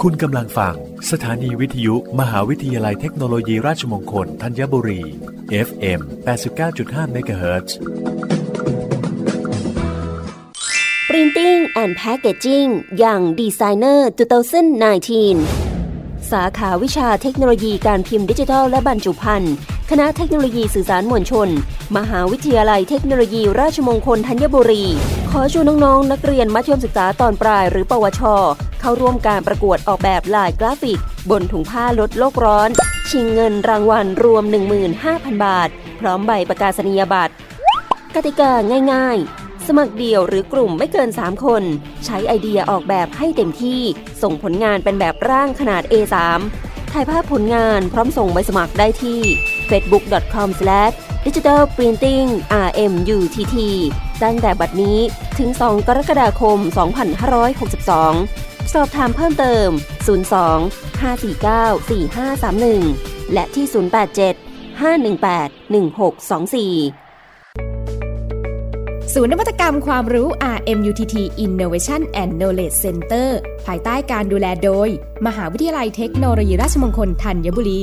คุณกำลังฟัง สถานีวิทยุ มหาวิทยาลัยเทคโนโลยีราชมงคลธัญบุรี FM 89.5 MHz Printing and Packaging อย่าง Designer 2019 สาขาวิชาเทคโนโลยีการพิมพ์ดิจิทัลและบรรจุภัณฑ์ คณะเทคโนโลยีสื่อสารมวลชน มหาวิทยาลัยเทคโนโลยี ราชมงคลธัญบุรี ขอชวนน้องๆ นักเรียนมัธยมศึกษาตอนปลายหรือปวช เข้าร่วมการประกวดออกแบบลายกราฟิก บนถุงผ้าลดโลกร้อน ชิงเงินรางวัลรวม 15,000 บาท พร้อมใบประกาศนียบัตร กติกาง่าย ๆสมัครเดี่ยวหรือกลุ่มไม่เกิน 3 คน ใช้ไอเดียออกแบบให้เต็มที่ ส่งผลงานเป็นแบบร่างขนาด A3 ถ่ายภาพผลงานพร้อมส่งใบสมัครได้ที่ facebook.com/digitalprintingrmutt ตั้งแต่บัดนี้ถึง 2 กรกฎาคม 2562 สอบถามเพิ่มเติม 02 549 4531 และที่ 087 518 1624 ศูนย์นวัตกรรมความรู้ RMUTT Innovation and Knowledge Center ภายใต้การดูแลโดย มหาวิทยาลัยเทคโนโลยีราชมงคลธัญบุรี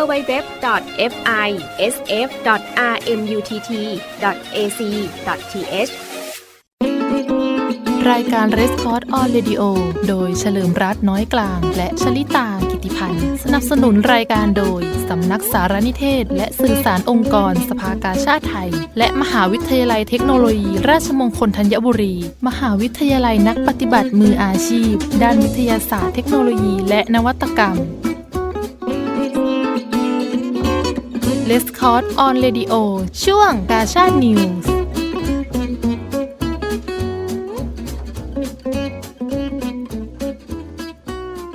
www.fisf.rmutt.ac.th รายการ r e s c o r d on Radio โดยเฉลิมรัตน์น้อยกลาง และชลิตากิติพันธ์สนับสนุนรายการโดย สำนักสารนิเทศ และสื่อสารองค์กรสภากาชาติไทย และมหาวิทยาลัยเทคโนโลยี ราชมงคลธัญบุรี มหาวิทยาลัยนักปฏิบัติมืออาชีพ ด้านวิทยาศาสตร์เทคโนโลยี และนวัตกรรม l e s c o r d on Radio ช่วงกาชาดนิวส์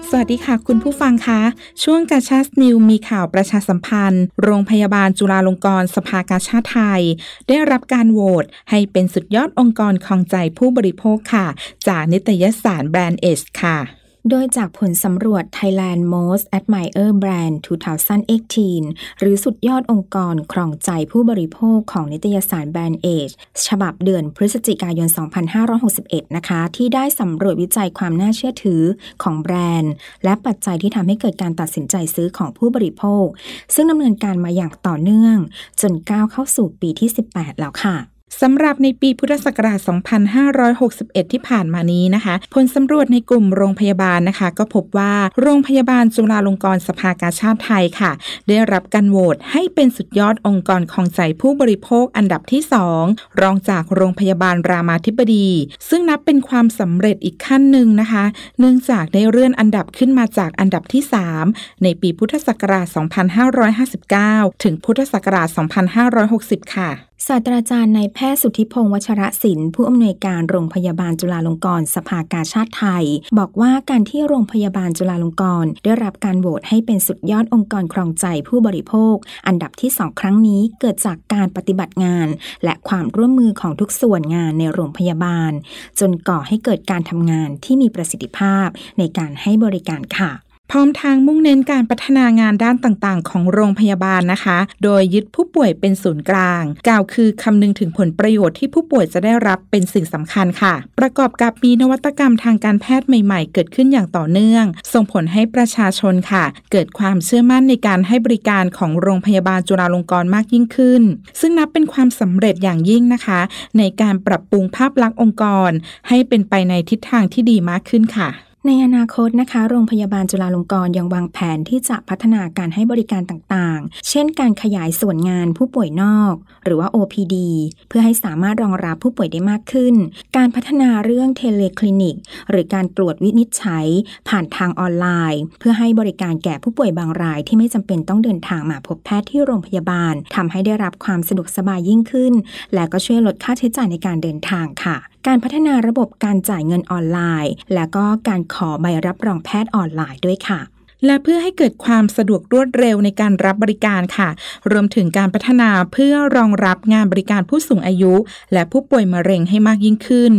สวัสดีค่ะคุณผู้ฟังคะ ช่วงกาชาสนิวมีข่าวประชาสัมพันธ์ โรงพยาบาลจุฬาลงกรณ์สภากาชาติไทย ได้รับการโหวตให้เป็นสุดยอดองค์กรคองใจผู้บริโภคค่ะ จากนิตยสารแบรนด์เอสค่ะ โดยจากผลสำรวจ Thailand Most Admired Brand 2018 หรือสุดยอดองค์กรครองใจผู้บริโภคของนิตยสารแบรนด์เอจฉบับเดือนพฤศจิกายน 2561 นะคะ ที่ได้สำรวจวิจัยความน่าเชื่อถือของแบรนด์ และปัจจัยที่ทำให้เกิดการตัดสินใจซื้อของผู้บริโภค ซึ่งดำเนินการมาอย่างต่อเนื่อง จนก้าวเข้าสู่ปีที่ 18 แล้วค่ะ สำหรับในปีพุทธศักราช 2561 ที่ผ่านมานี้นะคะ ผลสำรวจในกลุ่มโรงพยาบาลนะคะ ก็พบว่าโรงพยาบาลจุฬาลงกรณ์สภากาชาติไทยค่ะ ได้รับการโหวตให้เป็นสุดยอดองค์กรของใจผู้บริโภคอันดับที่ 2 รองจากโรงพยาบาลรามาธิบดี ซึ่งนับเป็นความสำเร็จอีกขั้นหนึ่งนะคะ เนื่องจากได้เลื่อนอันดับขึ้นมาจากอันดับที่ 3 ในปีพุทธศักราช 2559 ถึงพุทธศักราช 2560 ค่ะศาสตราจารย์นายแพทย์สุทธิพงศ์วัชรศิลป์ผู้อำนวยการโรงพยาบาลจุฬาลงกรณ์สภากาชาติไทย บอกว่าการที่โรงพยาบาลจุฬาลงกรณ์ได้รับการโหวตให้เป็นสุดยอดองค์กรครองใจผู้บริโภค อันดับที่สองครั้งนี้เกิดจากการปฏิบัติงาน และความร่วมมือของทุกส่วนงานในโรงพยาบาล จนก่อให้เกิดการทำงานที่มีประสิทธิภาพในการให้บริการค่ะ พร้อมทางมุ่งเน้นการพัฒนางานด้านต่างๆ ของโรงพยาบาลนะคะ โดยยึดผู้ป่วยเป็นศูนย์กลาง กล่าวคือคำนึงถึงผลประโยชน์ที่ผู้ป่วยจะได้รับเป็นสิ่งสำคัญค่ะ ประกอบกับมีนวัตกรรมทางการแพทย์ใหม่ๆ เกิดขึ้นอย่างต่อเนื่อง ส่งผลให้ประชาชนค่ะ เกิดความเชื่อมั่นในการให้บริการของโรงพยาบาลจุฬาลงกรณ์มากยิ่งขึ้น ซึ่งนับเป็นความสำเร็จอย่างยิ่งนะคะ ในการปรับปรุงภาพลักษณ์องค์กร ให้เป็นไปในทิศทางที่ดีมากขึ้นค่ะ ในอนาคตนะคะ โรงพยาบาลจุฬาลงกรณ์ยังวางแผนที่จะพัฒนาการให้บริการต่างๆ เช่นการขยายส่วนงานผู้ป่วยนอก หรือว่า OPD เพื่อให้สามารถรองรับผู้ป่วยได้มากขึ้น การพัฒนาเรื่องเทเลคลินิก หรือการตรวจวินิจฉัย ผ่านทางออนไลน์ เพื่อให้บริการแก่ผู้ป่วยบางราย ที่ไม่จำเป็นต้องเดินทางมาพบแพทย์ที่โรงพยาบาลทำให้ได้รับความสะดวกสบายยิ่งขึ้น และก็ช่วยลดค่าใช้จ่ายในการเดินทางค่ะ การพัฒนาระบบการจ่ายเงินออนไลน์ และก็การขอใบรับรองแพทย์ออนไลน์ด้วยค่ะ และเพื่อให้เกิดความสะดวกรวดเร็วในการรับบริการค่ะ รวมถึงการพัฒนาเพื่อรองรับงานบริการผู้สูงอายุ และผู้ป่วยมะเร็งให้มากยิ่งขึ้น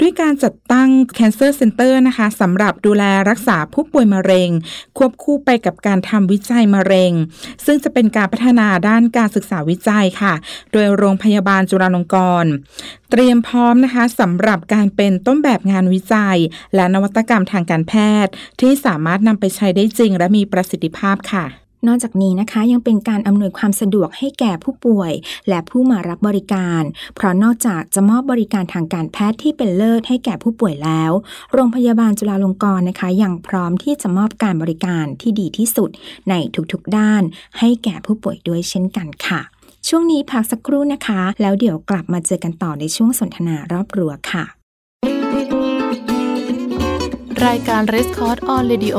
ด้วยการจัดตั้ง Cancer Center นะคะสำหรับดูแลรักษาผู้ป่วยมะเร็ง ควบคู่ไปกับการทำวิจัยมะเร็ง ซึ่งจะเป็นการพัฒนาด้านการศึกษาวิจัยค่ะ โดยโรงพยาบาลจุฬาลงกรณ์เตรียมพร้อมนะคะสำหรับการเป็นต้นแบบงานวิจัย และนวัตกรรมทางการแพทย์ ที่สามารถนำไปใช้ได้จริงและมีประสิทธิภาพค่ะ นอกจากนี้นะคะยังเป็นการอำนวยความสะดวกให้แก่ผู้ป่วย และผู้มารับบริการ เพราะนอกจากจะมอบบริการทางการแพทย์ที่เป็นเลิศให้แก่ผู้ป่วยแล้ว โรงพยาบาลจุฬาลงกรณ์นะคะยังพร้อมที่จะมอบการบริการที่ดีที่สุดในทุกๆด้าน ให้แก่ผู้ป่วยด้วยเช่นกันค่ะ ช่วงนี้พักสักครู่นะคะ แล้วเดี๋ยวกลับมาเจอกันต่อในช่วงสนทนารอบรัวค่ะรายการ r e s c o r d on Radio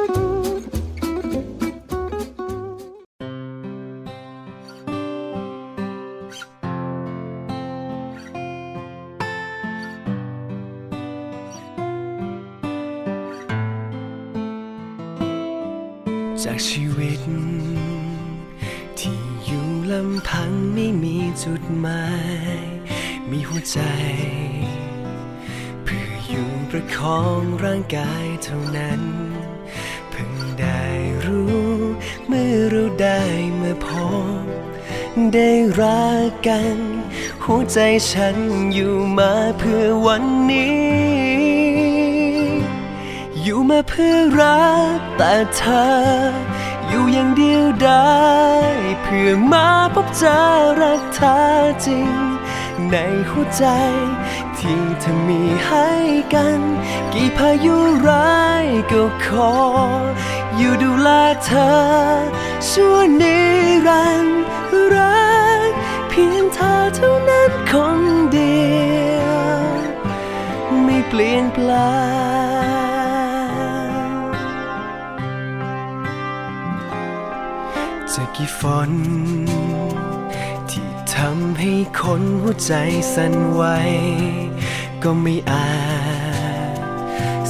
จากชีวิต ที่อยู่ลำพังไม่มีจุดหมาย มีหัวใจ เพื่ออยู่ประคองร่างกายเท่านั้น เพิ่งได้รู้ เมื่อเราได้เมื่อพบ ได้รักกัน หัวใจฉันอยู่มาเพื่อวันนี้ อยู่มาเพื่อรักแต่เธอ อยู่อย่างเดียวได้ เพื่อมาพบเจอรักเธอจริง ในหัวใจ ที่เธอมีให้กัน กี่พายุร้ายก็ขอ อยู่ดูแลเธอ ชั่วนิรันดร์รัก เพียงเธอเท่านั้นคนเดียว ไม่เปลี่ยนแปลง จะกี่ฝน ที่ทำให้คนหัวใจสั่นไหวก็ไม่อาจ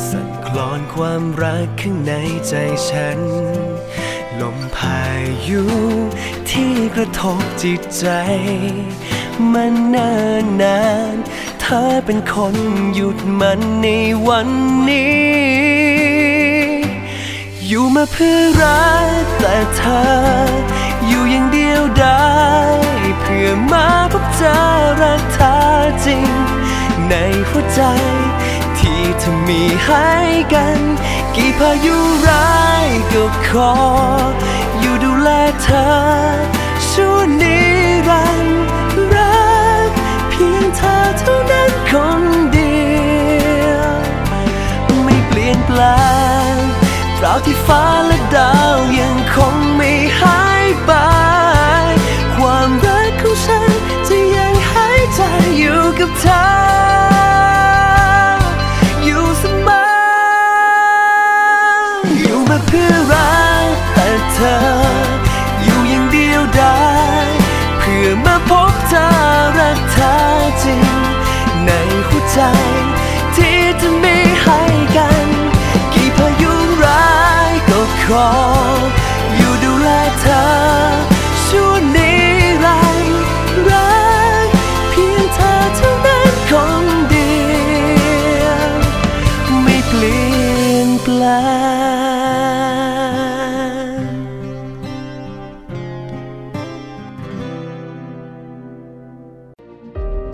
สั่นคลอนความรักข้างในใจฉัน ลมพายุที่กระทบจิตใจ มันนานนานเธอเป็นคนหยุดมันในวันนี้ อยู่มาเพื่อรักแต่เธอ อยู่อย่างเดียวได้ เพื่อมาพบเจอรักเธอจริง ในหัวใจ ที่เธอมีให้กัน กี่พายุร้ายก็ขอ อยู่ดูแลเธอ ที่ฟ้าและดาวยังคงไม่หายไป ความรักของฉันจะยังหายใจอยู่กับเธอ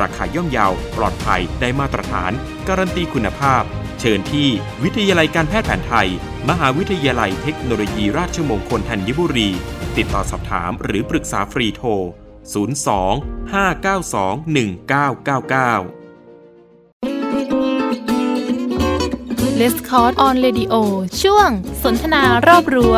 ราคาย่อมเยาว ปลอดภัยได้มาตรฐาน การันตีคุณภาพ เชิญที่วิทยาลัยการแพทย์แผนไทย มหาวิทยาลัยเทคโนโลยีราชมงคลธัญบุรี ติดต่อสอบถามหรือปรึกษาฟรีโทร 02 592 1999 Red Cross on Radio ช่วงสนทนารอบรั้ว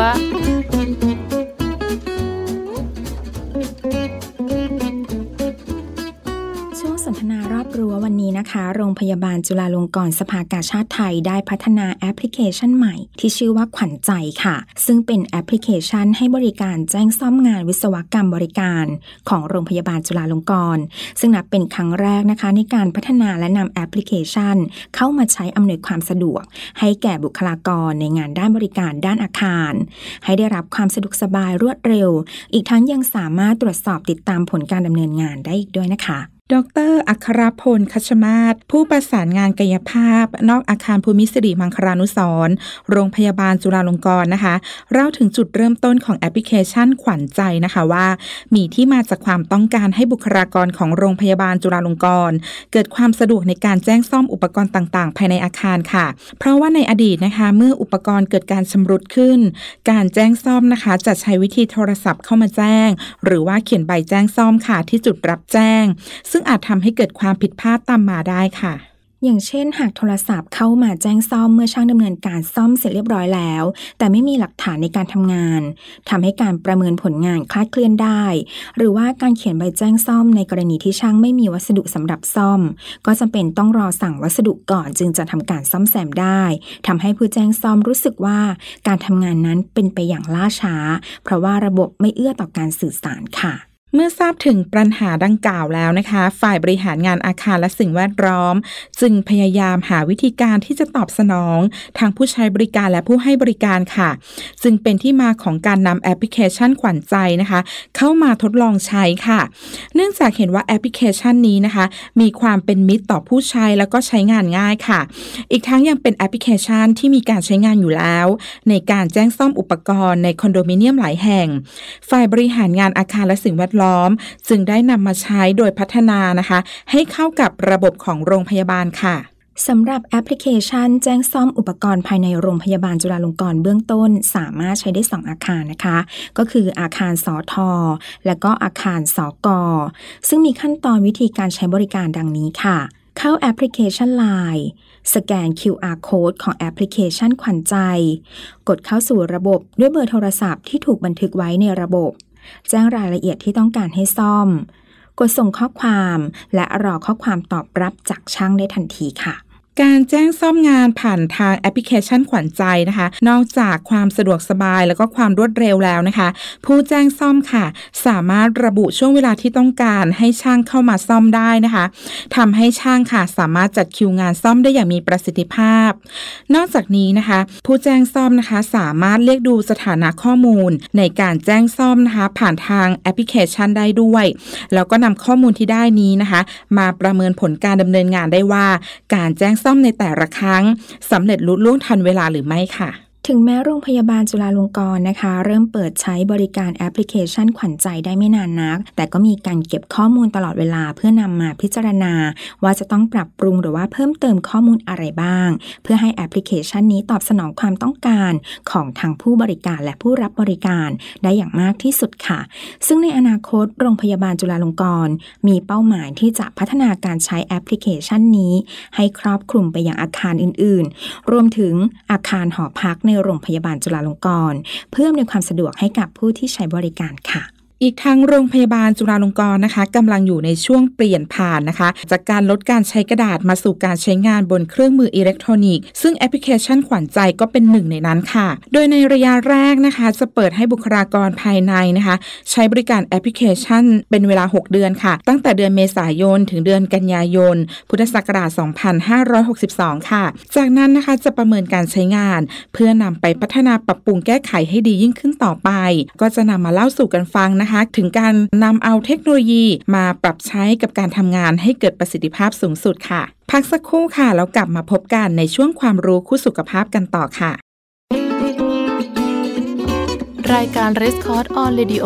นะคะ โรงพยาบาลจุฬาลงกรณ์สภากาชาติไทยได้พัฒนาแอปพลิเคชันใหม่ ที่ชื่อว่าขวัญใจค่ะ ซึ่งเป็นแอปพลิเคชันให้บริการแจ้งซ่อมงานวิศวกรรมบริการ ของโรงพยาบาลจุฬาลงกรณ์ซึ่งนับเป็นครั้งแรกนะคะ ในการพัฒนาและนำแอปพลิเคชัน เข้ามาใช้อำนวยความสะดวก ให้แก่บุคลากรในงานด้านบริการด้านอาคาร ให้ได้รับความสะดวกสบายรวดเร็ว อีกทั้งยังสามารถตรวจสอบติดตามผลการดำเนินงานได้อีกด้วยนะคะ ดร อัครพลคัชมาศผู้ประสานงานกายภาพ นอกอาคารภูมิสิริมังคลานุสรโรงพยาบาลจุฬาลงกรณ์นะคะเล่าถึงจุดเริ่มต้นของแอปพลิเคชันขวัญใจนะคะว่า มีที่มาจากความต้องการให้บุคลากรของโรงพยาบาลจุฬาลงกรณ์เกิดความสะดวกในการแจ้งซ่อมอุปกรณ์ต่าง ๆ ภายในอาคารค่ะ เพราะว่าในอดีตนะคะ เมื่ออุปกรณ์เกิดการชำรุดขึ้น การแจ้งซ่อมนะคะ จะใช้วิธีโทรศัพท์เข้ามาแจ้ง หรือว่าเขียนใบแจ้งซ่อมค่ะที่จุดรับแจ้ง ซึ่งอาจทำให้เกิดความผิดพลาดตามมาได้ค่ะ อย่างเช่น หากโทรศัพท์เข้ามาแจ้งซ่อมเมื่อช่างดำเนินการซ่อมเสร็จเรียบร้อยแล้ว แต่ไม่มีหลักฐานในการทำงานทำให้การประเมินผลงานคลาดเคลื่อนได้ หรือว่าการเขียนใบแจ้งซ่อมในกรณีที่ช่างไม่มีวัสดุสำหรับซ่อม ก็จำเป็นต้องรอสั่งวัสดุก่อนจึงจะทำการซ่อมแซมได้ทำให้ผู้แจ้งซ่อมรู้สึกว่า การทำงานนั้นเป็นไปอย่างล่าช้า เพราะว่าระบบไม่เอื้อต่อการสื่อสารค่ะ เมื่อทราบถึงปัญหาดังกล่าวแล้วนะคะ ฝ่ายบริหารงานอาคารและสิ่งแวดล้อม จึงพยายามหาวิธีการที่จะตอบสนองทางผู้ใช้บริการและผู้ให้บริการค่ะ จึงเป็นที่มาของการนำแอปพลิเคชันขวัญใจนะคะ เข้ามาทดลองใช้ค่ะ เนื่องจากเห็นว่าแอปพลิเคชันนี้นะคะ มีความเป็นมิตรต่อผู้ใช้แล้วก็ใช้งานง่ายค่ะ อีกทั้งยังเป็นแอปพลิเคชันที่มีการใช้งานอยู่แล้ว ในการแจ้งซ่อมอุปกรณ์ในคอนโดมิเนียมหลายแห่ง ฝ่ายบริหารงานอาคารและสิ่งแวดล้อมล้อม จึงได้นำมาใช้โดยพัฒนานะคะ ให้เข้ากับระบบของโรงพยาบาลค่ะสำหรับแอปพลิเคชัน แจ้งซ่อมอุปกรณ์ภายในโรงพยาบาลจุฬาลงกรณ์เบื้องต้น สามารถใช้ได้ 2 อาคารนะคะ ก็คืออาคารสอทอและก็อาคารสอกอซึ่งมีขั้นตอนวิธีการใช้บริการดังนี้ค่ะ เข้าแอปพลิเคชัน Line สแกน QR code ของแอปพลิเคชันขวัญใจ กดเข้าสู่ระบบด้วยเบอร์โทรศัพท์ที่ถูกบันทึกไว้ในระบบ แจ้งรายละเอียดที่ต้องการให้ซ่อม กดส่งข้อความและรอข้อความตอบรับจากช่างได้ทันทีค่ะ การแจ้งซ่อมงานผ่านทางแอปพลิเคชันขวัญใจนะคะ นอกจากความสะดวกสบายแล้วก็ความรวดเร็วแล้วนะคะ ผู้แจ้งซ่อมค่ะ สามารถระบุช่วงเวลาที่ต้องการให้ช่างเข้ามาซ่อมได้นะคะทำให้ช่างค่ะ สามารถจัดคิวงานซ่อมได้อย่างมีประสิทธิภาพ นอกจากนี้นะคะ ผู้แจ้งซ่อมนะคะ สามารถเรียกดูสถานะข้อมูล ในการแจ้งซ่อมนะคะ ผ่านทางแอปพลิเคชันได้ด้วยแล้วก็นำข้อมูลที่ได้นี้นะคะ มาประเมินผลการดำเนินงานได้ว่า การแจ้งซ่อมในแต่ละครั้งสำเร็จลุล่วงทันเวลาหรือไม่ค่ะ ถึงแม้โรงพยาบาลจุฬาลงกรณ์นะคะ เริ่มเปิดใช้บริการแอปพลิเคชันขวัญใจได้ไม่นานนัก แต่ก็มีการเก็บข้อมูลตลอดเวลาเพื่อนำมาพิจารณา ว่าจะต้องปรับปรุงหรือว่าเพิ่มเติมข้อมูลอะไรบ้าง เพื่อให้แอปพลิเคชันนี้ตอบสนองความต้องการของทางผู้บริการและผู้รับบริการได้อย่างมากที่สุดค่ะ ซึ่งในอนาคตโรงพยาบาลจุฬาลงกรณ์มีเป้าหมายที่จะพัฒนาการใช้แอปพลิเคชันนี้ ให้ครอบคลุมไปยังอาคารอื่น ๆ รวมถึงอาคารหอพักในโรงพยาบาลจุฬาลงกรณ์เพื่อในความสะดวกให้กับผู้ที่ใช้บริการค่ะ อีกทั้งโรงพยาบาลจุฬาลงกรณ์นะคะกำลังอยู่ในช่วงเปลี่ยนผ่านนะคะ จากการลดการใช้กระดาษมาสู่การใช้งานบนเครื่องมืออิเล็กทรอนิกส์ซึ่งแอปพลิเคชันขวัญใจก็เป็นหนึ่งในนั้นค่ะ โดยในระยะแรกนะคะ จะเปิดให้บุคลากรภายในนะคะ ใช้บริการแอปพลิเคชัน เป็นเวลา 6 เดือนค่ะ ตั้งแต่เดือนเมษายน ถึงเดือนกันยายน พุทธศักราช 2562 ค่ะ จากนั้นนะคะจะประเมินการใช้งาน เพื่อนำไปพัฒนาปรับปรุงแก้ไขให้ดียิ่งขึ้นต่อไป ก็จะนำมาเล่าสู่กันฟังนะคะถึงการนำเอาเทคโนโลยีมาปรับใช้กับการทำงานให้เกิดประสิทธิภาพสูงสุดค่ะ พักสักครู่ค่ะแล้วกลับมาพบกันในช่วงความรู้คู่สุขภาพกันต่อค่ะ รายการ r e s c o r d on Radio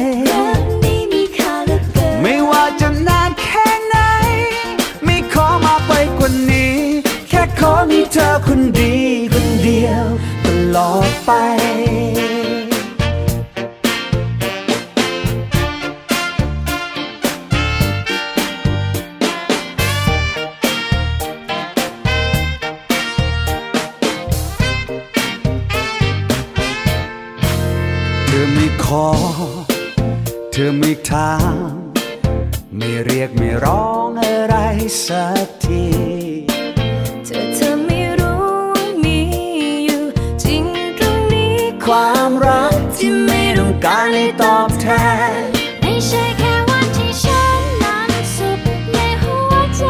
เธอคนดีคนเดียวตลอดไปธอไม่ถาม ไม่เรียกไม่ร้องอะไรสักที ที่ไม่ต้องการให้ตอบแทน ไม่ใช่แค่วันที่ฉันนั้นสุขในหัวใจ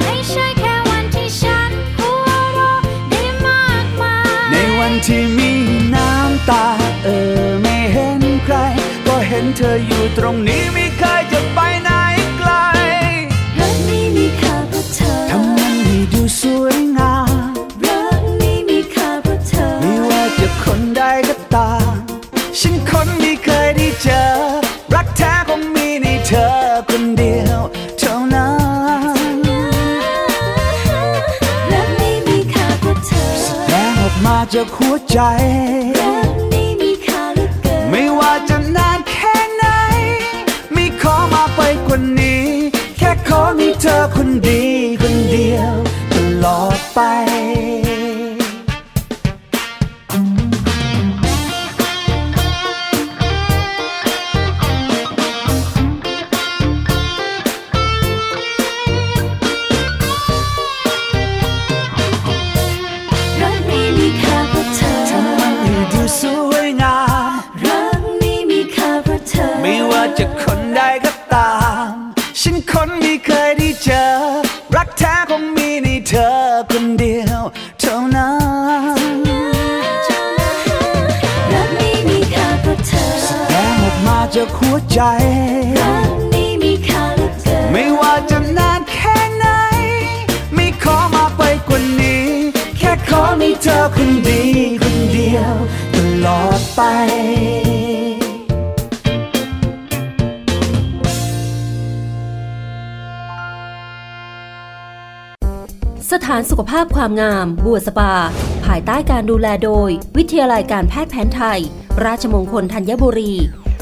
ไม่ใช่แค่วันที่ฉันหัวเราะได้มากมาย ในวันที่มีน้ำตาเออไม่เห็นใคร ก็เห็นเธออยู่ตรงนี้ไม่เคยจะไปไหน คนเดียวเท่านั้นรักนี้มีค่าเพราเธอแสดงออกมาจากหัวใจรักนี้มีค่าเหลือเกินไม่ว่าจะนานแค่ไหนมีขอมาไปกว่านี้ แค่ขอมีเธอคนดีคนเดียวตลอดไป จากหัวใจรักนี้มีค่าเหลือเกินไม่ว่าจะนานแค่ไหน ไม่ขอมาไปกว่านี้ แค่ขอมีเธอคนดีคนเดียวตลอดไปสถานสุขภาพความงาม บัวสปา ภายใต้การดูแลโดย วิทยาลัยการแพทย์แผนไทย ราชมงคลธัญบุรี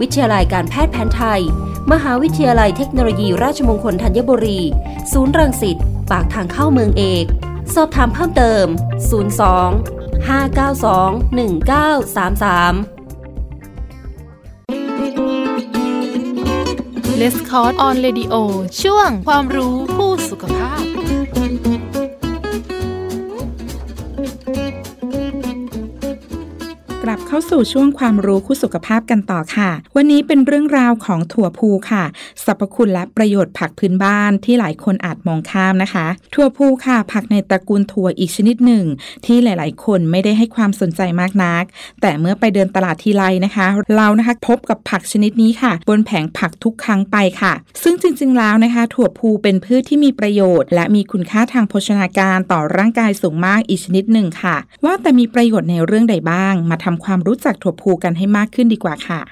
วิทยาลัยการแพทย์แผนไทย มหาวิทยาลัยเทคโนโลยีราชมงคลธัญบุรี ศูนย์รังสิต ปากทางเข้าเมืองเอก สอบถามเพิ่มเติม 02 592 1933 Red Cross on Radio ช่วงความรู้คู่สุขภาพ เข้าสู่ช่วงความรู้คู่สุขภาพกันต่อค่ะ วันนี้เป็นเรื่องราวของถั่วพูค่ะสรรพคุณและประโยชน์ผักพื้นบ้านที่หลายคนอาจมองข้ามนะคะ ถั่วพูค่ะ ผักในตระกูลถั่วอีกชนิดหนึ่ง ที่หลาย ๆ คนไม่ได้ให้ความสนใจมากนัก แต่เมื่อไปเดินตลาดทีไรนะคะ เรานะคะพบกับผักชนิดนี้ค่ะ บนแผงผักทุกครั้งไปค่ะ ซึ่งจริง ๆ แล้วนะคะ ถั่วพูเป็นพืชที่มีประโยชน์ และมีคุณค่าทางโภชนาการต่อร่างกายสูงมากอีกชนิดหนึ่งค่ะ ว่าแต่มีประโยชน์ในเรื่องใดบ้าง มาทำความรู้จักถั่วพูกันให้มากขึ้นดีกว่าค่ะ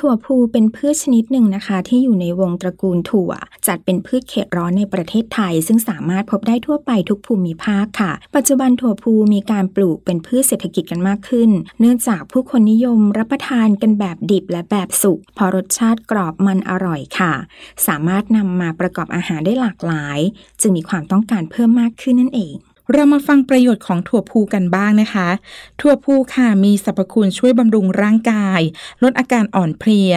ถั่วพูเป็นพืชชนิดหนึ่งนะคะ ที่อยู่ในวงตระกูลถั่ว จัดเป็นพืชเขตร้อนในประเทศไทย ซึ่งสามารถพบได้ทั่วไปทุกภูมิภาคค่ะ ปัจจุบันถั่วพูมีการปลูกเป็นพืชเศรษฐกิจกันมากขึ้น เนื่องจากผู้คนนิยมรับประทานกันแบบดิบและแบบสุกพอรสชาติกรอบมันอร่อยค่ะ สามารถนำมาประกอบอาหารได้หลากหลาย จึงมีความต้องการเพิ่มมากขึ้นนั่นเอง เรามาฟังประโยชน์ของถั่วพูกันบ้างนะคะ ถั่วพูค่ะมีสรรพคุณช่วยบำรุงร่างกาย ลดอาการอ่อนเพลีย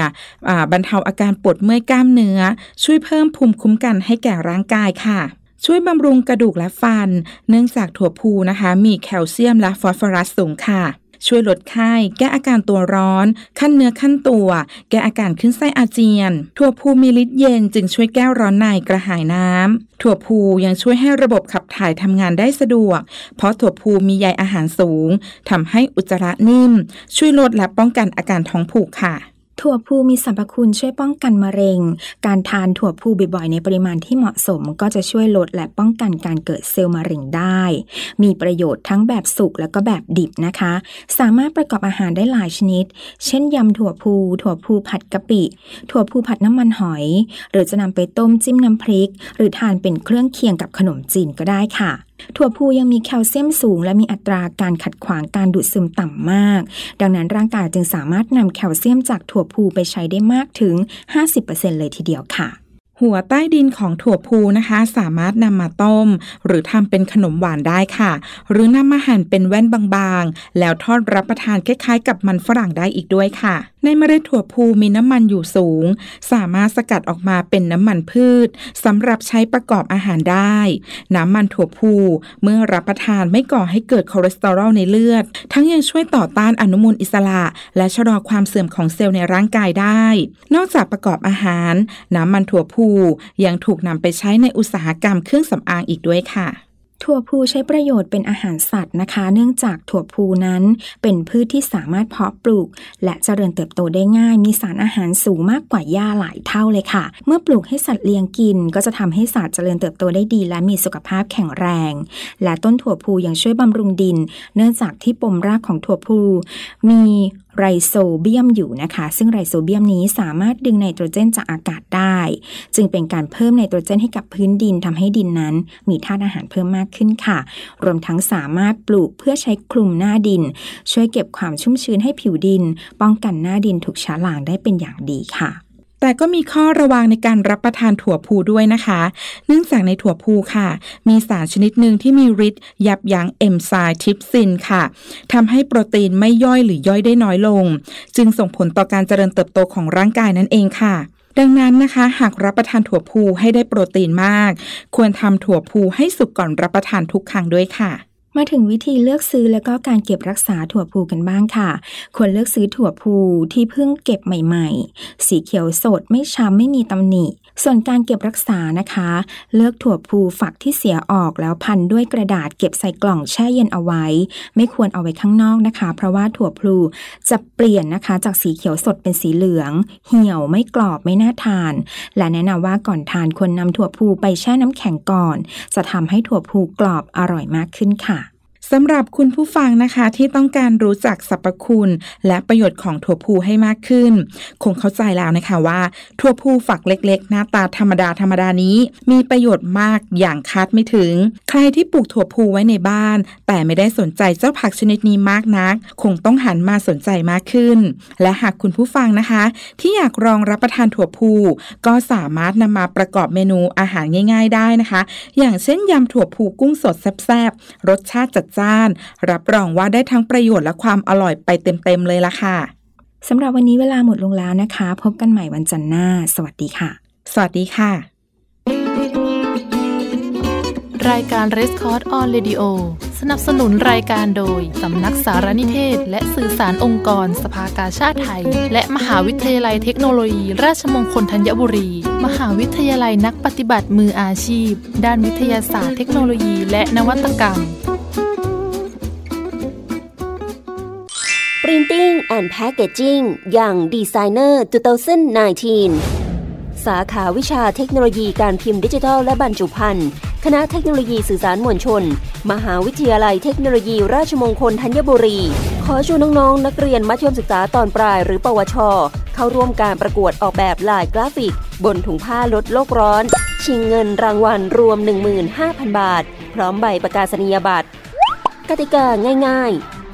บรรเทาอาการปวดเมื่อยกล้ามเนื้อ ช่วยเพิ่มภูมิคุ้มกันให้แก่ร่างกายค่ะช่วยบำรุงกระดูกและฟัน เนื่องจากถั่วพูนะคะ มีแคลเซียมและฟอสฟอรัสสูงค่ะ ช่วยลดไข้ แก้อาการตัวร้อน ขั้นเนื้อขั้นตัว แก้อาการขึ้นไส้อาเจียน ถั่วพูมีฤทธิ์เย็นจึงช่วยแก้ร้อนในกระหายน้ำ ถั่วพูยังช่วยให้ระบบขับถ่ายทำงานได้สะดวก เพราะถั่วพูมีใยอาหารสูงทำให้อุจจาระนิ่ม ช่วยลดและป้องกันอาการท้องผูกค่ะ ถั่วพูมีสรรพคุณช่วยป้องกันมะเร็ง การทานถั่วพูบ่อยๆ ในปริมาณที่เหมาะสม ก็จะช่วยลดและป้องกันการเกิดเซลล์มะเร็งได้ มีประโยชน์ทั้งแบบสุกแล้วก็แบบดิบนะคะ สามารถประกอบอาหารได้หลายชนิด เช่นยำถั่วพู ถั่วพูผัดกะปิ ถั่วพูผัดน้ำมันหอย หรือจะนำไปต้มจิ้มน้ำพริก หรือทานเป็นเครื่องเคียงกับขนมจีนก็ได้ค่ะ ถั่วพูยังมีแคลเซียมสูง และมีอัตราการขัดขวางการดูดซึมต่ำมาก ดังนั้นร่างกายจึงสามารถนำแคลเซียมจากถั่วพูไปใช้ได้มากถึง 50%เลยทีเดียวค่ะ หัวใต้ดินของถั่วพูนะคะ สามารถนำมาต้ม หรือทำเป็นขนมหวานได้ค่ะ หรือนำมาหั่นเป็นแว่นบางๆ แล้วทอดรับประทานคล้ายๆ กับมันฝรั่งได้อีกด้วยค่ะ ในเมล็ดถั่วพูมีน้ำมันอยู่สูง สามารถสกัดออกมาเป็นน้ำมันพืชสำหรับใช้ประกอบอาหารได้ น้ำมันถั่วพูเมื่อรับประทานไม่ก่อให้เกิดคอเลสเตอรอลในเลือด ทั้งยังช่วยต่อต้านอนุมูลอิสระ และชะลอความเสื่อมของเซลล์ในร่างกายได้ นอกจากประกอบอาหาร น้ำมันถั่วพูยังถูกนำไปใช้ในอุตสาหกรรมเครื่องสำอางอีกด้วยค่ะถั่วพูใช้ประโยชน์เป็นอาหารสัตว์นะคะ เนื่องจากถั่วพูนั้นเป็นพืชที่สามารถเพาะปลูก และเจริญเติบโตได้ง่าย มีสารอาหารสูงมากกว่าหญ้าหลายเท่าเลยค่ะ เมื่อปลูกให้สัตว์เลี้ยงกิน ก็จะทำให้สัตว์เจริญเติบโตได้ดี และมีสุขภาพแข็งแรง และต้นถั่วพูยังช่วยบำรุงดิน เนื่องจากที่ปมรากของถั่วพูมี ไรโซเบียมอยู่นะคะ ซึ่งไรโซเบียมนี้สามารถดึงไนโตรเจนจากอากาศได้ จึงเป็นการเพิ่มไนโตรเจนให้กับพื้นดินทำให้ดินนั้น มีธาตุอาหารเพิ่มมากขึ้นค่ะ รวมทั้งสามารถปลูกเพื่อใช้คลุมหน้าดิน ช่วยเก็บความชุ่มชื้นให้ผิวดิน ป้องกันหน้าดินถูกช้าลางได้เป็นอย่างดีค่ะ แต่ก็มีข้อระวังในการรับประทานถั่วพูด้วยนะคะ เนื่องจากในถั่วพูค่ะ มีสารชนิดหนึ่งที่มีฤทธิ์ยับยั้งเอนไซม์ทิปซินค่ะทำให้โปรตีนไม่ย่อยหรือย่อยได้น้อยลง จึงส่งผลต่อการเจริญเติบโตของร่างกายนั่นเองค่ะดังนั้นนะคะ หากรับประทานถั่วพูให้ได้โปรตีนมาก ควรทำถั่วพูให้สุกก่อนรับประทานทุกครั้งด้วยค่ะ มาถึงวิธีเลือกซื้อแล้วก็การเก็บรักษาถั่วพูกันบ้างค่ะ ควรเลือกซื้อถั่วพูที่เพิ่งเก็บใหม่ ๆ สีเขียวสดไม่ช้ำไม่มีตำหนิ ส่วนการเก็บรักษานะคะ เลือกถั่วพูฝักที่เสียออกแล้วพันด้วยกระดาษเก็บใส่กล่องแช่เย็นเอาไว้ ไม่ควรเอาไว้ข้างนอกนะคะ เพราะว่าถั่วพูจะเปลี่ยนนะคะจากสีเขียวสดเป็นสีเหลือง เหี่ยวไม่กรอบไม่น่าทาน และแนะนำว่าก่อนทานควรนำถั่วพูไปแช่น้ำแข็งก่อน จะทำให้ถั่วพูกรอบอร่อยมากขึ้นค่ะ สำหรับคุณผู้ฟังนะคะที่ต้องการรู้จักสรรพคุณ และประโยชน์ของถั่วพูให้มากขึ้น คงเข้าใจแล้วนะคะว่าถั่วพูฝักเล็กๆ หน้าตาธรรมดาธรรมดานี้ มีประโยชน์มากอย่างคาดไม่ถึง ใครที่ปลูกถั่วพูไว้ในบ้าน แต่ไม่ได้สนใจเจ้าผักชนิดนี้มากนัก คงต้องหันมาสนใจมากขึ้น และหากคุณผู้ฟังนะคะ ที่อยากลองรับประทานถั่วพูก็สามารถนำมาประกอบเมนูอาหารง่าย ๆ ได้นะคะ อย่างเช่นยำถั่วพูกุ้งสดแซ่บๆรสชาติจัดจ้าน รับรองว่าได้ทั้งประโยชน์และความอร่อยไปเต็มๆเลยละค่ะสำหรับวันนี้เวลาหมดลงแล้วนะคะ พบกันใหม่วันจันทร์หน้า สวัสดีค่ะ สวัสดีค่ะ รายการ r e s c o r d on Radio สนับสนุนรายการโดย สำนักสารนิเทศ และสื่อสารองค์กร สภากาชาติไทย และมหาวิทยาลัยเทคโนโลยี ราชมงคลธัญบุรี มหาวิทยาลัยนักปฏิบัติมืออาชีพ ด้านวิทยาศาสตร์เทคโนโลยี และนวัตกรรม Printing and Packaging อย่าง Designer 2019 สาขาวิชาเทคโนโลยีการพิมพ์ดิจิทัลและบรรจุภัณฑ์ คณะเทคโนโลยีสื่อสารมวลชน มหาวิทยาลัยเทคโนโลยีราชมงคลธัญบุรี ขอชวนน้องๆนักเรียนมัธยมศึกษาตอนปลายหรือปวช เข้าร่วมการประกวดออกแบบลายกราฟิก บนถุงผ้าลดโลกร้อน ชิงเงินรางวัลรวม 15,000 บาท พร้อมใบประกาศนียบัตร กติกาง่าย ๆ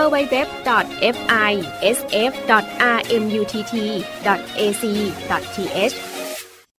www.fisf.rmutt.ac.th